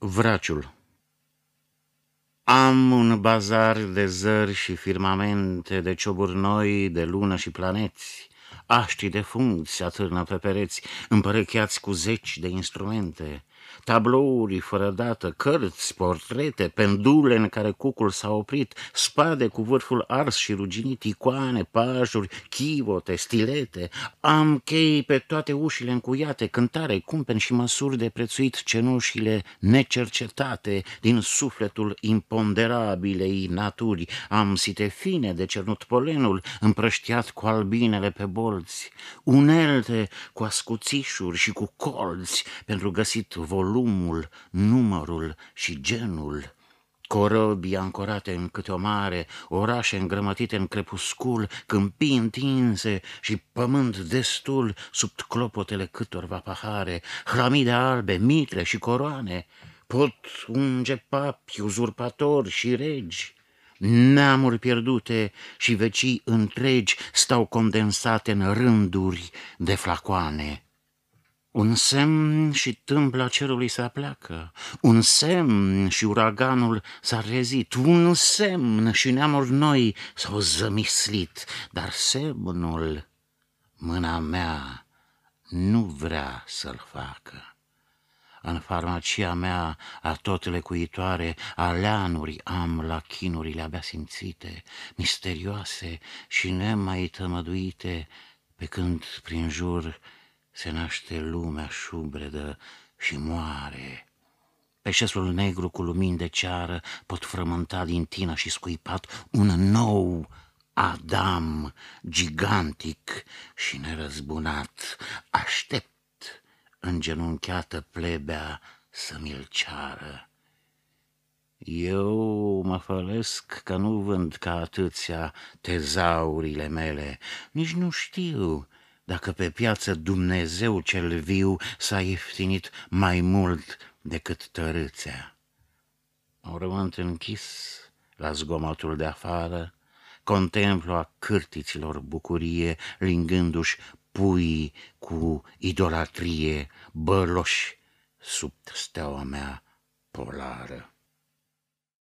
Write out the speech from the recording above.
Vraciul Am un bazar de zări și firmamente, de cioburi noi, de lună și planeți. Aștii de funcți atârnă pe pereți, împărecheați cu zeci de instrumente tablouri fără dată, cărți, portrete, pendule în care cucul s-a oprit, spade cu vârful ars și ruginit, icoane, pajuri, chivote, stilete. Am chei pe toate ușile încuiate, cântare, cumpen și măsuri de prețuit cenușile necercetate din sufletul imponderabilei naturi. Am site fine de cernut polenul, împrăștiat cu albinele pe bolți, unelte cu ascuțișuri și cu colți pentru găsit volum volumul, numărul și genul, corăbii ancorate în câte o mare, orașe îngrămătite în crepuscul, câmpii întinse și pământ destul sub clopotele câtorva pahare, hramide albe, mitre și coroane, pot unge papi, uzurpatori și regi, Neamuri pierdute și vecii întregi stau condensate în rânduri de flacoane. Un semn și tâmpla cerului se apleacă, un semn și uraganul s-a rezit, un semn și neamuri noi s-au zămislit, dar semnul mâna mea nu vrea să-l facă. În farmacia mea a tot lecuitoare, aleanuri am la chinurile abia simțite, misterioase și nemai tămăduite, pe când prin jur se naște lumea șubredă și moare. Pe șesul negru cu lumini de ceară pot frământa din tina și scuipat un nou Adam gigantic și nerăzbunat. Aștept îngenunchiată plebea să mi-l ceară. Eu mă fălesc că nu vând ca atâția tezaurile mele, nici nu știu dacă pe piață Dumnezeu cel viu s-a ieftinit mai mult decât tărâțea. Au rământ închis la zgomotul de afară, contemplu a cârtiților bucurie, lingându-și pui cu idolatrie, băloși sub steaua mea polară.